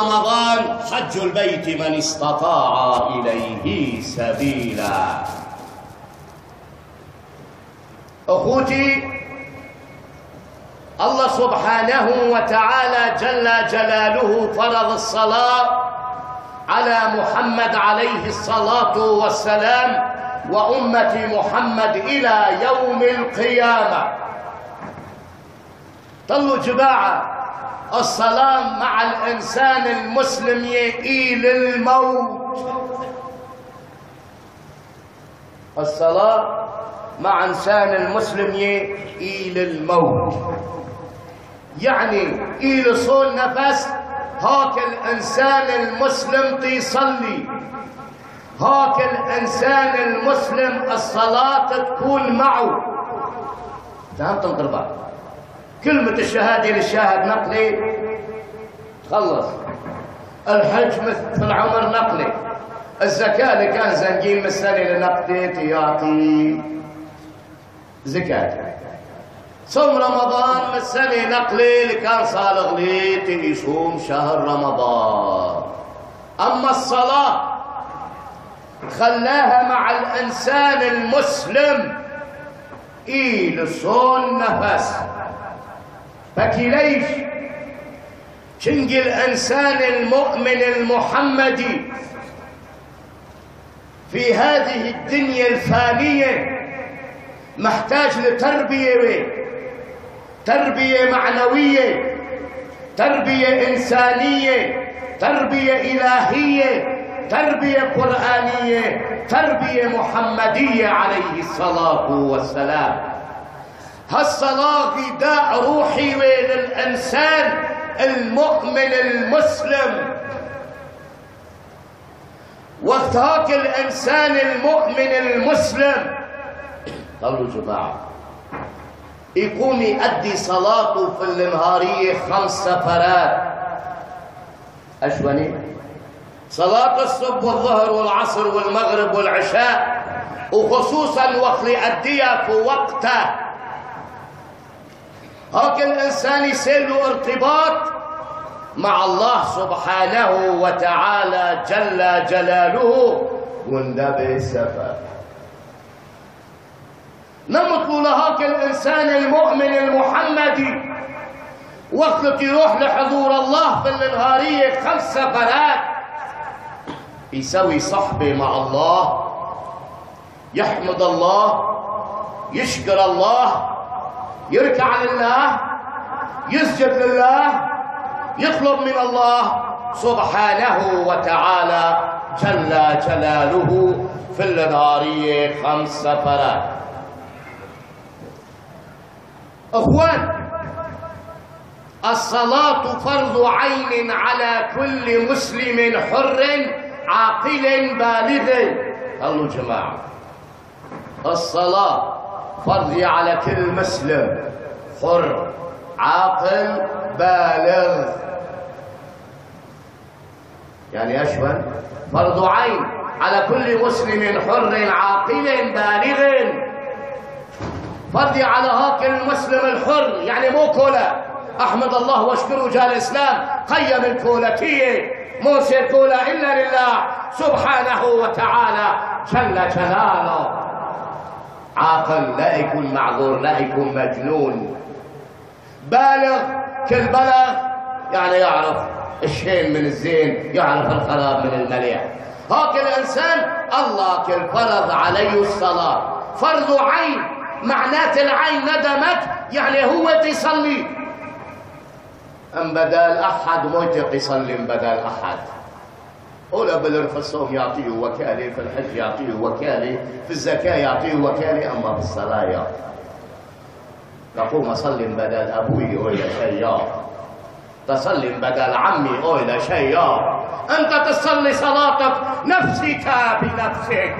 رمضان. حج البيت من استطاع إليه سبيلا. أخوتي الله سبحانه وتعالى جل جلاله فرض الصلاة على محمد عليه الصلاة والسلام وأمة محمد إلى يوم القيامة. طلوا جماعة الصلاة مع الإنسان المسلم يئيل الموت. الصلاة مع إنسان المسلم يئيل الموت. يعني إيل صول نفس هاك الإنسان المسلم تيصلي. هاك الإنسان المسلم الصلاة تكون معه. فهمتم قربان كلمة الشهادة للشاهد نقلي. خلص. الحج مثل العمر نقلي. الزكاة اللي كان زنجين السنة لنقدي يعطي زكاة. صوم رمضان السنة نقلي اللي كان صالغ لي يصوم شهر رمضان. أما الصلاة خلاها مع الإنسان المسلم. إيه لصون نفس. فكي ليش شنقي الإنسان المؤمن المحمدي في هذه الدنيا الفانية محتاج لتربية تربية معنوية تربية إنسانية تربية إلهية تربية قرآنية تربية محمدية عليه الصلاة والسلام. هالصلاة غذاء روحي للإنسان المؤمن المسلم. وقت هاك الإنسان المؤمن المسلم. قالوا جماعة يقوم يؤدي صلاته في النهارية خمس سفرات. أشوني صلاة الصبح والظهر والعصر والمغرب والعشاء وخصوصا وقت يأديها في وقته. هاك الإنسان يصير له ارتباط مع الله سبحانه وتعالى جل جلاله. والنبي سفر نمط لهاك الإنسان المؤمن المحمدي. وقت يروح لحضور الله في النهارية خمس سفرات يسوي صحبة مع الله. يحمد الله. يشكر الله. يركع لله يسجد لله يطلب من الله سبحانه وتعالى جل جلاله في النهارية خمس سفرات إخوان الصلاة فرض عين على كل مسلم حر عاقل بالغ. قالوا جماعة الصلاة فرض على كل مسلم. حر عاقل بالغ. يعني أشمل فرض عين. على كل مسلم حر عاقل بالغ. فرض على هاك المسلم الحر. يعني مو كولا أحمد الله واشكره جال الإسلام. قيم الكولتية. مو كولا الا لله سبحانه وتعالى جل جلاله. عاقل لا يكون معذور لا يكون مجنون. بالغ كل بلغ يعني يعرف الشين من الزين يعرف الخراب من المليح هاك الإنسان الله كل فرض عليه الصلاة. فرض عين معنات العين ندمت يعني هو تصلي أم بدل أحد موت يصلي بدل أحد؟ أولى الصوم يعطيه وكالة في الحج يعطيه وكالة في الزكاة يعطيه وكالة أما في الصلاة تقوم أصلي بدل أبوي أولى شيار تصلي بدل عمي أولى شيار أنت تصلي صلاتك نفسك بنفسك.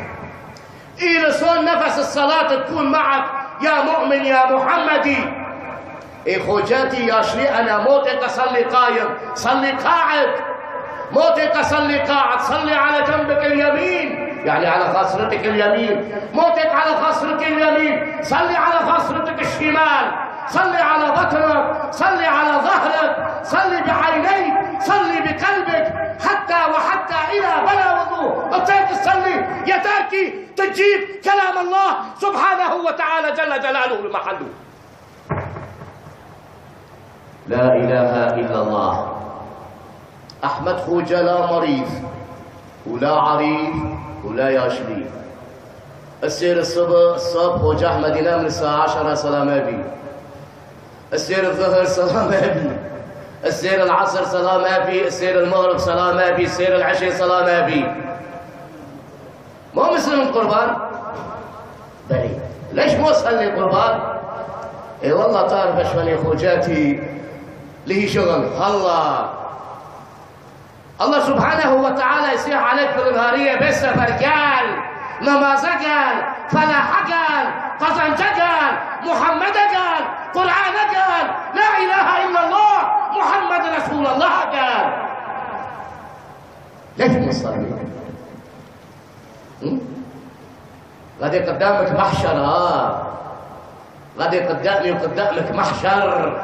إلى صون نفس الصلاة تكون معك يا مؤمن يا محمدي. إخوجاتي يا شلي أنا موتك أصلي قايم صلي قاعد. موتك صلي قاعد صلي على جنبك اليمين يعني على خاصرتك اليمين. موتك على خاصرتك اليمين صلي على خاصرتك الشمال. صلي على بطنك صلي على ظهرك صلي بعينيك صلي بقلبك. حتى وحتى إلى بلا وضوء. بطيت تصلي. يا تركي تجيب كلام الله سبحانه وتعالى جل جلاله لمحله. لا إله إلا الله. أحمد خوجة لا مريض ولا عريض ولا ياشلي السير الصبح الصبح خوجة أحمد ينام الساعة عشرة سلام أبي. السير الظهر سلام أبي. السير العصر سلام أبي. السير المغرب سلام أبي. السير العشاء سلام أبي. ما مسلم القربان بلي. ليش مو صلي قربان؟ إي والله تعرف اشمن خوجاتي ليه شغل. الله. الله سبحانه وتعالى يصيح عليك في النهارية بس فرقال نماز قال فلاح قال قزنج قال محمد قال قرآن قال لا إله إلا الله محمد رسول الله قال ليش مصلي غادي قدامك محشر ها غادي قدامي وقدامك محشر.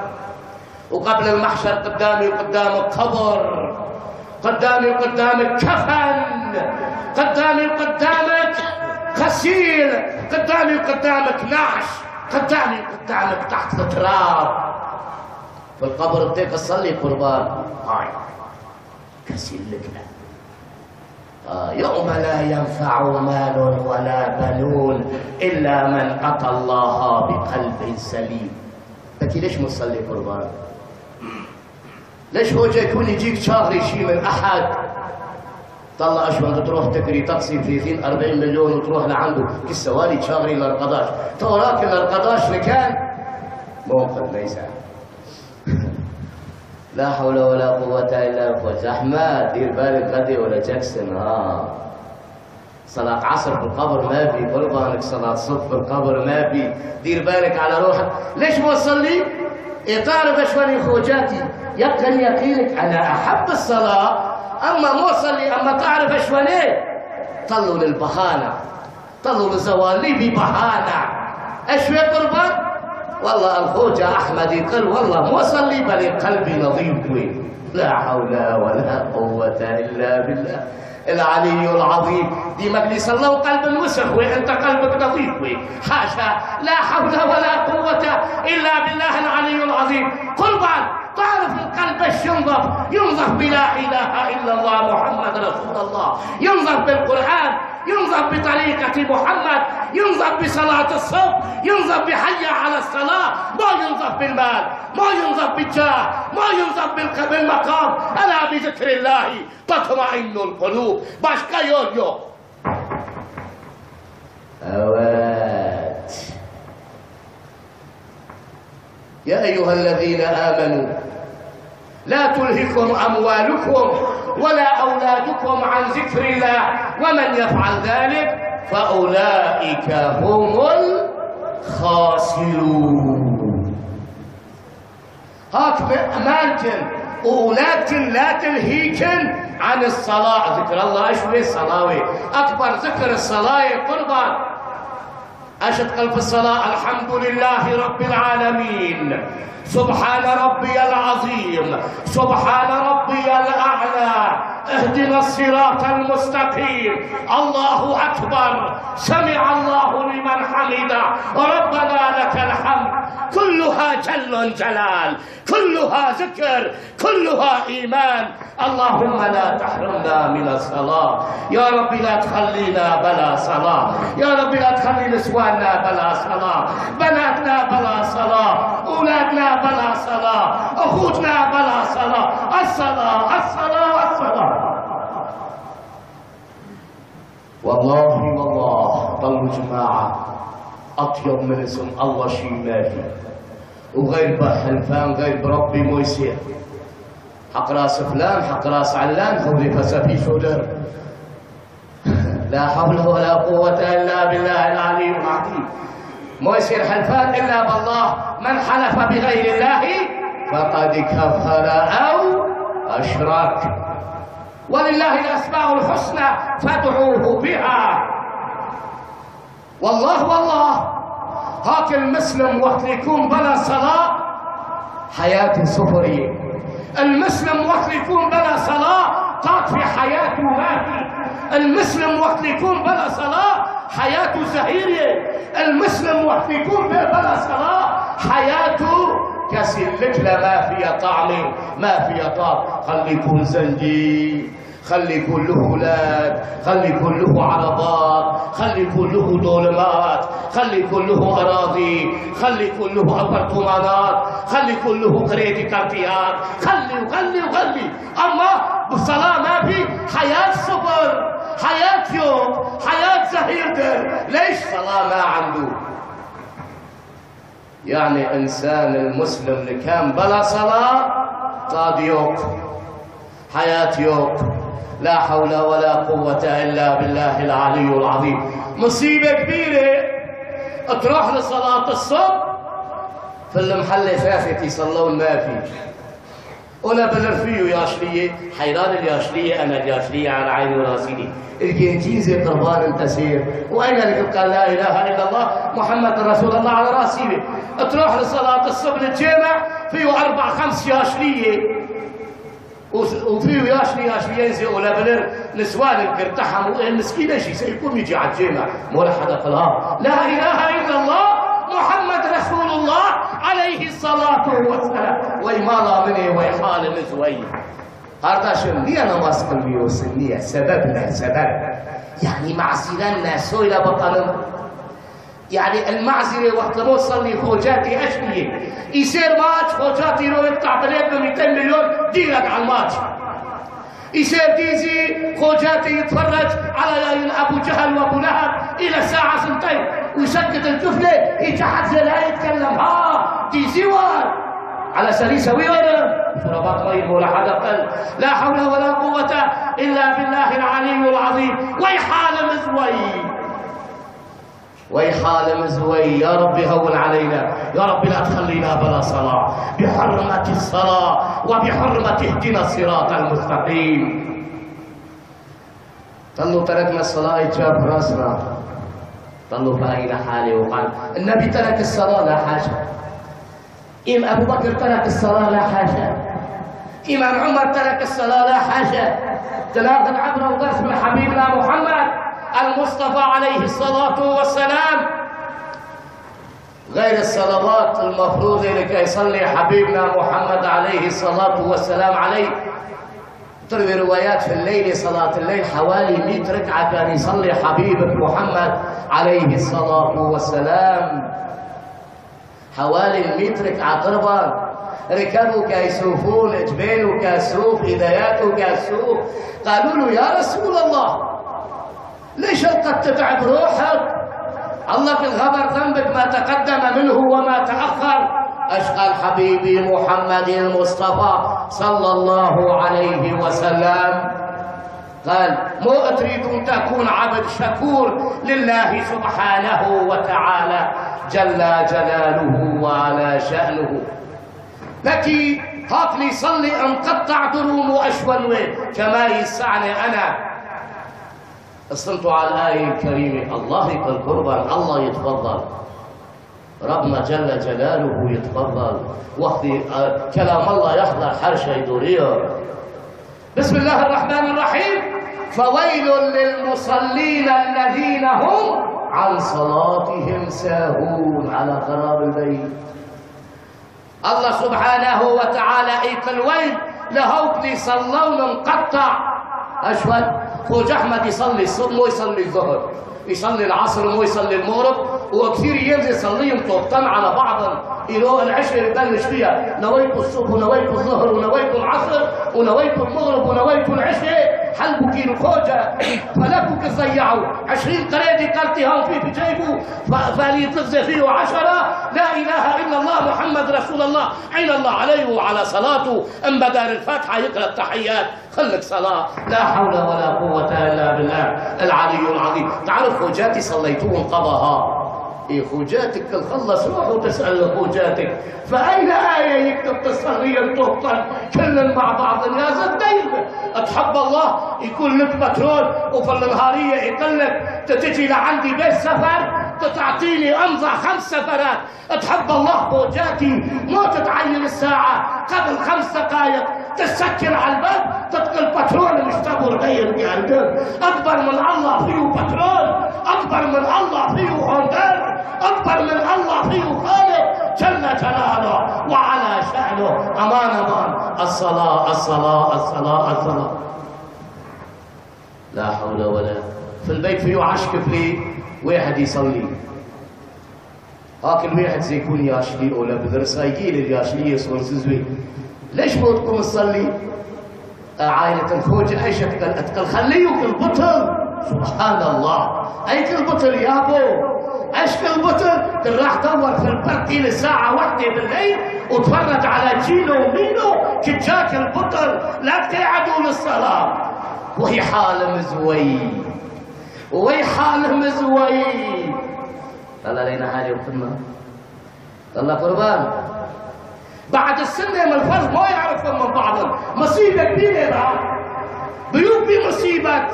وقبل المحشر قدامي وقدامك قبر قدامي وقدامك كفن. قدامي وقدامك غسيل. قدامي وقدامك نعش. قدامي وقدامك تحت التراب في القبر بديك تصلي قربان. هاي كسيل لك آه يوم لا ينفع مال ولا بنون إلا من أتى الله بقلب سليم. أنت ليش مصلي قربان؟ ليش هو جاي يكون يجيك شهر يشيل من أحد؟ طلع اشوان تروح تقري تقسيم 30 40 مليون وتروح لعنده. كالسوالي تشاغري للقضاش. توراك للقضاش لكان موقف ليس. لا حول ولا قوة إلا بالله. أحمد دير بالك غدي ولا جاكسون. ها صلاة عصر في القبر ما في قربانك صلاة صبح في القبر ما في دير بالك على روحك. ليش ما تصلي؟ إيه تعرف أشواني خوجاتي. يقن يقينك أنا أحب الصلاة أما مو صلي أما تعرف أشواني طلوا للبهانة طلوا لزوالي ببهانة. أشوي قربان والله الخوجة أحمد يقول والله مو صلي بل قلبي نظيف. لا حول ولا قوة إلا بالله. العلي العظيم. دي مجلس الله قلب وسخ وانت قلبك نظيف حاشا لا حول ولا قوة إلا بالله العلي العظيم. قربان تعرف القلب إيش ينظف بلا إله إلا الله محمد رسول الله. ينظف بالقرآن. ينظف بطريقة محمد ينظف بصلاة الصبح ينظف بحي على الصلاة ما ينظف بالمال ما ينظف بالجاه ما ينظف بالمقام. ألا بذكر الله تطمئن القلوب. باشكا يو أوات. يا أيها الذين آمنوا لا تلهكم أموالكم ولا أولادكم عن ذكر الله ومن يفعل ذلك فأولئك هم الخاسرون. هاك مالكن أولادكن لا تلهيكن عن الصلاة. ذكر الله هي الصلاة؟ أكبر ذكر الصلاة قربان. أشد في الصلاة الحمد لله رب العالمين. سبحان ربي العظيم. سبحان ربي الأعلى اهدنا الصراط المستقيم. الله أكبر. سمع الله لمن حمده. ربنا لك الحمد. كلها جل جلال. كلها ذكر. كلها إيمان. اللهم لا تحرمنا من الصلاة. يا رب لا تخلينا بلا صلاة. يا رب لا تخلي نسواننا بلا صلاة. بناتنا بلا صلاة. أولادنا بلا صلاة. أخوتنا بلا صلاة. الصلاة الصلاة الصلاة. والله والله ضلوا جماعة أطيب من اسم الله شيء ما في. وغير بحلفان غير بربي يصير. حق راس فلان حق راس علان خذي فسفي شودر لا حول ولا قوة إلا بالله العلي العظيم. يصير حلفان إلا بالله. من حلف بغير الله فقد كفر أو أشرك. ولله الأسماء الحسنى فادعوه بها. والله والله هاك المسلم وقت يكون بلا صلاة حياته سفرية. المسلم وقت يكون بلا صلاة طاق في حياته في المسلم وقت يكون بلا صلاة حياته زهيرة المسلم وقت يكون بلا صلاة حياته كسلكلة ما فيها طعمة ما فيها طعم خلي يكون زنجي خلي يكون له أولاد خلي يكون له عربات خلي يكون له دولمات خلي يكون له أراضي خلي يكون له ابرطمانات خلي يكون له كريدي كارتيات خلي وخلي وخلي أما بالصلاه ما في حياة صبر حياة يوم حياة زهير ليش صلاة ما عنده؟ يعني إنسان المسلم اللي كان بلا صلاة؟ قاد يوق حياة يوق لا حول ولا قوة إلا بالله العلي العظيم. مصيبة كبيرة. تروح لصلاة الصبح في المحل فافت يصلون ما في ولا بالرفيو يا شلية حيران الياشلية أنا الياشلية على عيني وراسي الجنجيزة قربان أنت سير. وأين اللي قال لا إله إلا الله؟ محمد رسول الله على راسي تروح لصلاة الصبح الجامع فيه أربع خمس ياشلية. وفيه ياشني ياشني ينزل ولا بلر نسوان الكرتحم المسكين شيء سيكون يجي على الجامع. ولا حدا قالها لا إله إلا الله محمد رسول الله. عليه الصلاة والسلام. ويمالا مني ويحال نزوي هذا شنو ليه أنا ماسك الميوسنية سببنا سبب يعني معزلنا سويلة بطلنا يعني المعزلة وقت ما تصلي خوجاتي اشبيه يصير ماتش خوجاتي يروح يقطع ب 200 مليون ديرك على الماتش يصير ديزي خوجاتي يتفرج على ابو جهل وابو لهب. إلى الساعة سنتين ويسكت الكفلة يتحدث لا يتكلم ها ديزي وار على سليسة ويونا شربات طيب ولا حدا قل لا حول ولا قوة إلا بالله العلي العظيم. ويحال مزوي. ويحال مزوي. يا رب هون علينا. يا رب لا تخلينا بلا صلاة. بحرمة الصلاة وبحرمة اهدنا الصراط المستقيم. طلوا تركنا الصلاة يجاب راسنا. طلوا فأين حالي وقال. النبي ترك الصلاة لا حاجة. إم أبو بكر ترك الصلاة لا حاجة. إمام عمر ترك الصلاة لا حاجة. تلاقى العبرة ودرس من حبيبنا محمد. المصطفى عليه الصلاة والسلام. غير الصلوات المفروضة لكي يصلي حبيبنا محمد عليه الصلاة والسلام عليه. تروي روايات في الليل صلاة الليل حوالي 100 ركعة كان يصلي حبيبك محمد عليه الصلاة والسلام. حوالي 100 ركعة قربان ركبوا كيسوفون جبينه كاسوف هداياته كاسوف قالوا له يا رسول الله ليش قد تتعب روحك الله في الخبر ذنبك ما تقدم منه وما تأخر. أشقى حبيبي محمد المصطفى صلى الله عليه وسلم قال مو تريد أن تكون عبد شكور لله سبحانه وتعالى جل جلاله وعلى شأنه. لكي هات لي صلي انقطع دروم واشول كما يسعني أنا. استمتوا على الآية الكريمة الله يكون قربان الله يتفضل. ربنا جل جلاله يتفضل. وقت آه، كلام الله يحضر حرشة يدوريه بسم الله الرحمن الرحيم. فويل للمصلين الذين هم عن صلاتهم ساهون على خراب البيت. الله سبحانه وتعالى ايك الويل لهوك صلون مقطع اشول خوج أحمد يصلي الصبح مو يصلي الظهر يصلي العصر مو يصلي المغرب وكثير ينزل يصليهم طوبتان على بعضهم. إلى العشاء يبلش فيها؟ نويت الصبح ونويت الظهر ونويت العصر ونويت المغرب ونويت العشاء حلبوا كيلو خوجة فلكوا كضيعوا عشرين قريدة قلتي هون في بجيبه. فالي تلفزة فيه عشرة. لا إله إلا الله محمد رسول الله. عين الله عليه وعلى صلاته. أم بدار الفاتحة يقرأ التحيات. خلك صلاة. لا حول ولا قوة إلا بالله. العلي العظيم. تعرف خوجاتي صليتوهم قضاها. إيه خوجاتك تخلص روح وتسأل خوجاتك فأين آية يكتب تصلي تهطل كل مع بعض يا زدين تحب الله؟ يكون لك بترول وفي النهارية يقول لك تجي لعندي بيت سفر تعطيني أمضى خمس سفرات. تحب الله خوجاتي مو تتعين الساعة. قبل خمس دقائق تسكر على الباب تدخل بترول مش تبو تتقدم أكبر من الله فيه بترول. أكبر من الله أكبر من الله فيه خالق جل جلاله وعلى شأنه. أمان أمان. الصلاة الصلاة الصلاة الصلاة. لا حول ولا في البيت فيه عشق فيه واحد يصلي. هاك الواحد زي يكون ياشلي ولا بدرس هايجيل الياشلي يصور سزوي ليش تقوم تصلي؟ عائلة الخوج إيش اتقل خليه البطل. سبحان الله. ايك البطل يابو إيش البطل راح دور في البرد لساعة واحدة بالليل وتفرج على جيلو ومينو كجاك البطل. لا تقعدوا للصلاة. وهي حال مزوي. وهي حال مزوي. الله لينا هذه القمة الله قربان. بعد السنة من الفرد ما يعرفون من بعضهم. مصيبة كبيرة بعد بيوت بمصيبة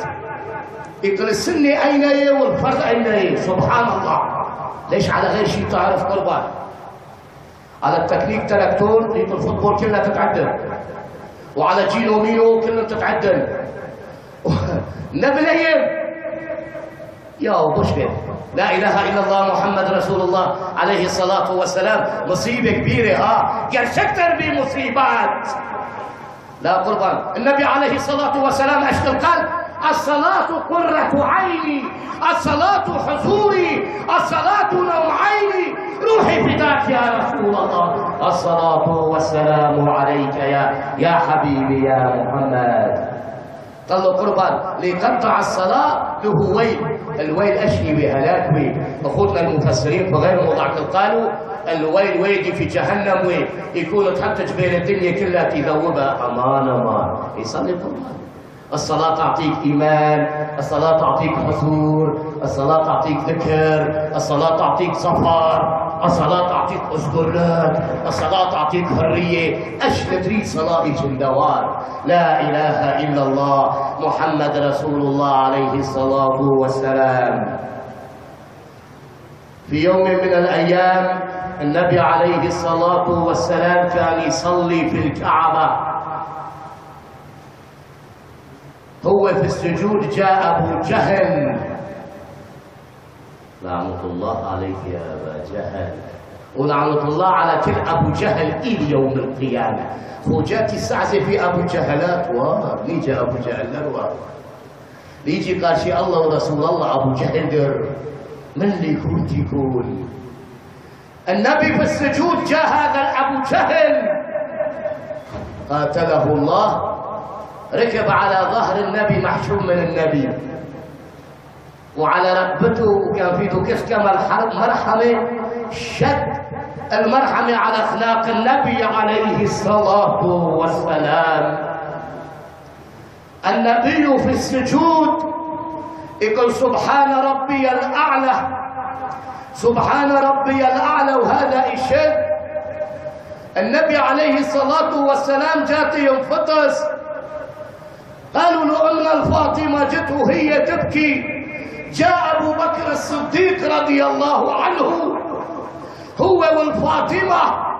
يقول السنة أين هي والفرد أين هي؟ سبحان الله. ليش على غير شيء تعرف قربان؟ على التكنيك تركتون ليت الفوتبول كلها تتعدل. وعلى جينو مينو كلها تتعدل. نبليم يا. بشكل لا إله إلا الله محمد رسول الله عليه الصلاة والسلام. مصيبة كبيرة ها. قرش أكثر بمصيبات. لا قربان. النبي عليه الصلاة والسلام أشتم قال الصلاة قرة عيني الصلاة حضوري الصلاة نوم عيني روحي فداك يا رسول الله. الصلاة والسلام عليك يا يا حبيبي يا محمد. له قربان. ليقطع الصلاة له ويل الويل أشي بهلاك ويل أخوتنا المفسرين في غير موضع قالوا الويل ويجي في جهنم ويل يكون تحتج بين الدنيا كلها تذوبها. أمان أمان يصلي قربان الصلاة تعطيك إيمان الصلاة تعطيك حضور الصلاة تعطيك ذكر الصلاة تعطيك صفر الصلاة تعطيك أسطرات الصلاة تعطيك حرية. أش تريد صلاة جندوار. لا إله إلا الله محمد رسول الله عليه الصلاة والسلام. في يوم من الأيام النبي عليه الصلاة والسلام كان يصلي في الكعبة. هو في السجود جاء أبو جهل. لعنة الله عليك يا أبا جهل. ولعنة الله على كل أبو جهل إلى يوم القيامة. خوجاتي السعزة في أبو جهلات. وار نيجي أبو جهل لروار ليجي قال شي الله ورسول الله أبو جهل در. من اللي يكون يكون النبي في السجود جاء هذا أبو جهل. قاتله الله ركب على ظهر النبي محشوم من النبي. وعلى ركبته وكان في كيف كما الحرب مرحمة شد المرحمة على أخلاق النبي عليه الصلاة والسلام. النبي في السجود يقول سبحان ربي الأعلى سبحان ربي الأعلى وهذا إشد النبي عليه الصلاة والسلام جات ينفطس قالوا له أن الفاطمة جت وهي تبكي. جاء أبو بكر الصديق رضي الله عنه. هو والفاطمة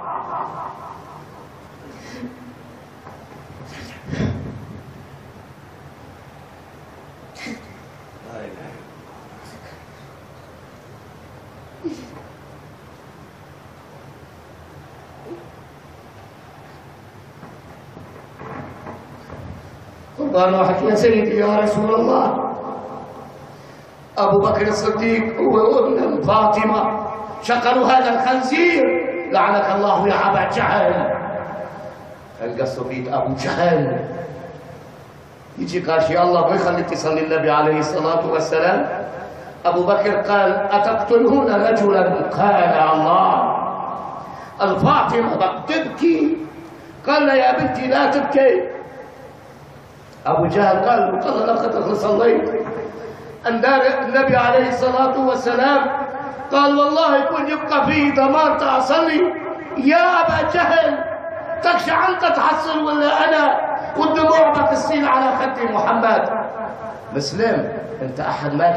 قال واحد يا سيدي يا رسول الله. أبو بكر الصديق هو ابن فاطمة. شقلوا هذا الخنزير. لعنك الله يا أبا جهل. القصة بيت أبو جهل. يجي قال شي الله ما تصلي النبي عليه الصلاة والسلام؟ أبو بكر قال أتقتلون رجلا قال الله. الفاطمة تبكي قال يا بنتي لا تبكي. أبو جهل قال قال لقد صليت النبي عليه الصلاة والسلام قال والله يكون يبقى فيه دمار تصلي يا أبا جهل تخشى أنت تحصل ولا أنا؟ والدموع بتسيل على خد محمد. مسلم أنت أحد ما